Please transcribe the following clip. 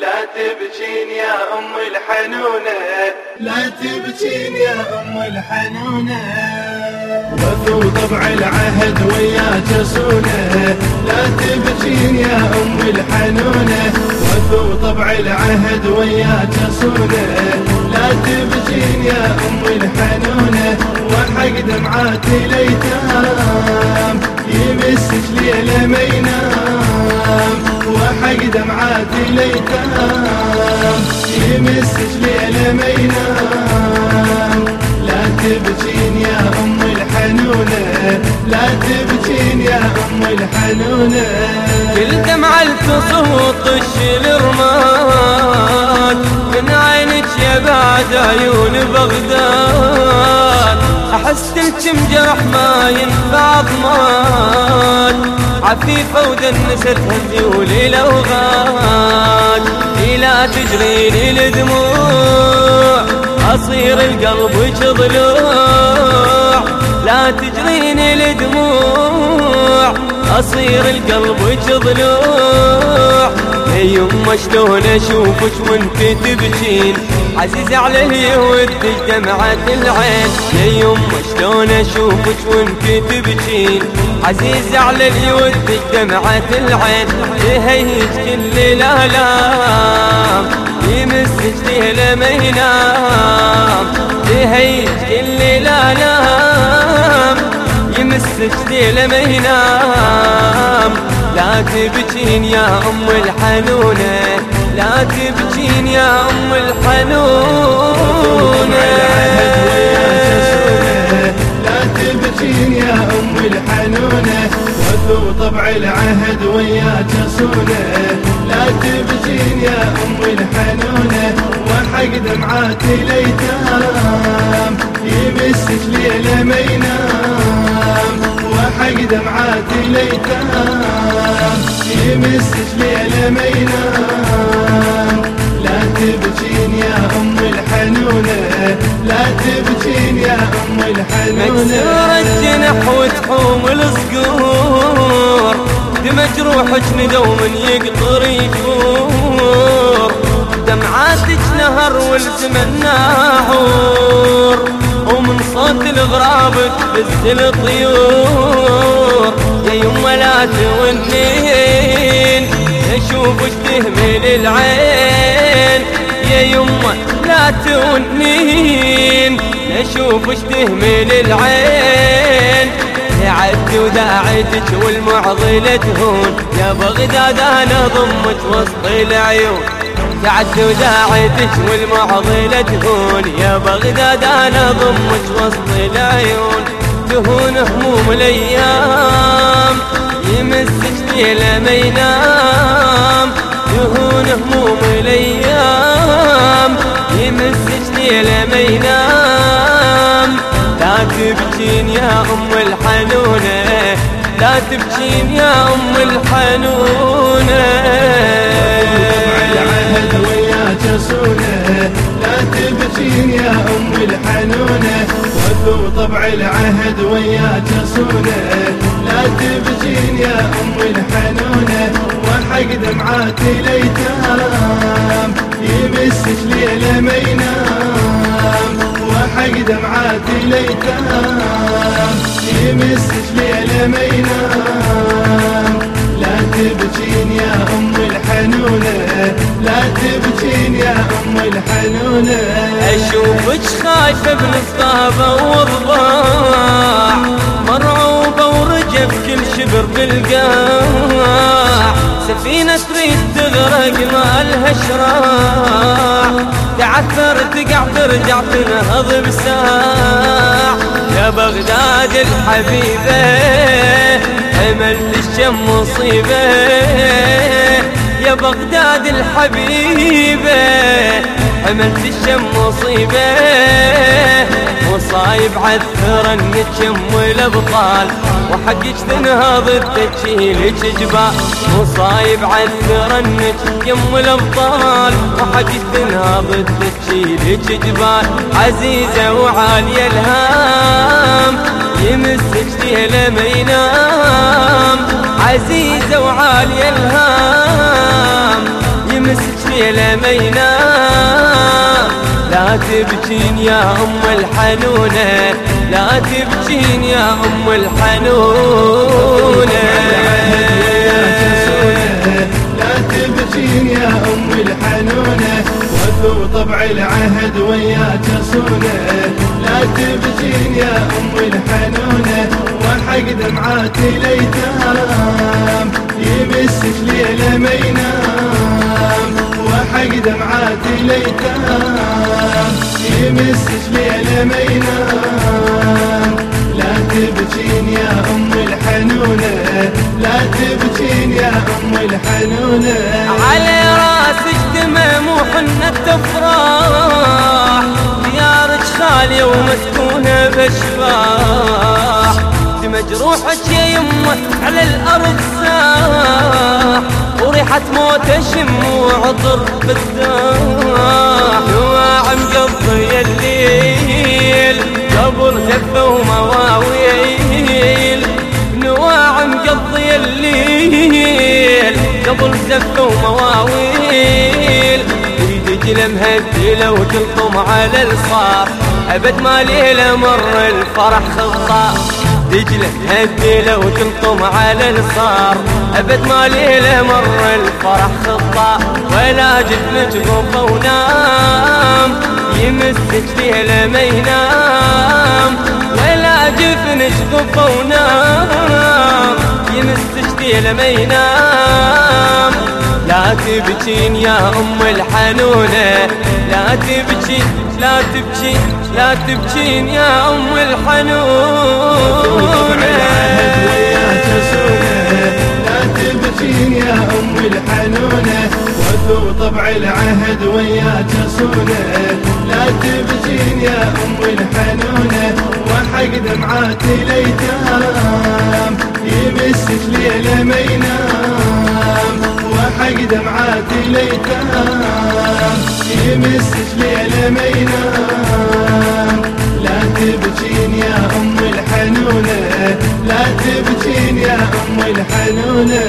لا تبكين يا أم الحنونة. لا تبكين يا أم الحنونة. وفو طبع العهد وياك صونة لا تبكين يا أم الحنونة. وفو طبع العهد وياك صونة لا تبكين يا أم الحنونة. وحق دمعات الأيتام يمسك ليلة ما ينام. وحق دمعات الأيتام يمسك ليلة ما ينام لا تبكين يا أم الحنونة. لا تبكين يا أم الحنونة. كل دمعة تصوت الرماد من عينك يا بعد عيون بغداد. أحس الجم جرح ما ينفع ضمان عفيفة ودنستها ذيول الأوغاد لا تجريني الدموع أصير القلب ضلوع لا تجريني الدموع أصير القلب ضلوع يما شلون أشوفك وأنت تبكين؟ عزيز على اليهود دمعة العين يا يما شلون أشوفك وانت تبكين؟ عزيز على اليهود دمعة العين تهيج كل الالام يمسك ليلة ما ينام تهيج كل الالام يمسك ليلة ما ينام لا تبكين يا أم الحنونة. لا تبكين يا أم الحنونة لا تبكين يا أم الحنونة وذو طبع العهد وياك صونة لا تبكين يا أم الحنونة وحق دمعات الأيتام يمسك ليلة ما ينام. وحق دمعات الأيتام يمسك ليلة ما ينام لا تبكين يا أم الحنونة. لا تبكين يا أم الحنونة. مكسور الجنح وتحوم الصقور. دمج روحك ندوم يقطر يجور. دمعاتك نهر ومن الغراب تبز الطيور. يا يما لا تونين اشوفك تهمل العين. يا يما لا تونين اشوفك تهمل العين. عد وداعتك والمعضلة تهون. يا بغداد أنا ضمك وسط العيون. تعد وداعتك والمعضلة تهون. يا بغداد أنا ضمك وسط العيون. تهون هموم الأيام. يمسك ليلة ما ينام. تهون هموم الأيام. يمسك ليلة ما ينام. لا تبكين يا أم الحنونة. لا تبكين يا أم الحنونة. طبع العهد وياك صونه لا تبكين يا أم الحنونة وحق دمعات الأيتام. يمسك ليلة ما ينام وحق دمعات الأيتام. يمسك ليلة ما ينام لا الحنونة لا تبكين يا أم الحنونة. أشوفك خايفة بنصابة وضباع مرعوبة ورجف كل شبر بالقاع. سفينة تريد تغرق ما لها شراع. تعثر تقع ترجع تنهض بساع. يا بغداد الحبيبة أمل الشم مصيبة. يا بغداد الحبيبة حملت الشم مصيبة. وصايب عثر النجم والابطال وحقك تنهض تشيلك جبال. وصايب عثر النجم والابطال وحقك تنهض تشيلك جبال. عزيزة وعالية الهام يمسك ليلة ما ينام عزيزة وعالية الهام. يمسك ليلة ما ينام لا تبكين يا أم الحنونة. لا تبكين يا أم الحنونة. لا تبكين يا أم الحنونة. وذو طبع العهد وياك صونة لا تبكين يا أم الحنونة. وحق دمعاتي ليتام يمسك ليلة ما ينام وحق دمعاتي ليتام يمسك ليلة ما ينام لا تبكين يا أم الحنونة. لا تبكين يا أم الحنونة. على راسك دمم وحنة تفرح. ديارك خالية ومسكونة بشفاح. مجروحك يا يمه على الأرض ساح وريحة موت شم وعطر بالساح نواعم قضي الليل قبل زفة ومواويل. نواعم قضي الليل قبل زفة ومواويل. دجلة مهدلة وتلطم على الصار أبد ما ليلة مر الفرح خطا دجلة هديلة وتلطم على الصار أبد ما ليلة مر الفرح خطا ولا جفنك غفة ونام. يمسك ليلة ما ينام ولا جفنك غفة ونام. يمسك ليلة ما ينام. لا تبكين يا أم الحنونة لا تبكين لا تبكين. لا تبكين يا أم الحنونة لا تبكين يا أم الحنونة وذو طبع العهد وياك صونة لا تبكين يا أم الحنونة وحق دمعاتي ليتام. يمسك ليلة ما وحق دمعاتي ليتام يمسك ليلة ما لا تبكين يا أم الحنونة. لا تبكين يا أم الحنونة.